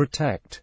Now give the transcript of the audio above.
protect.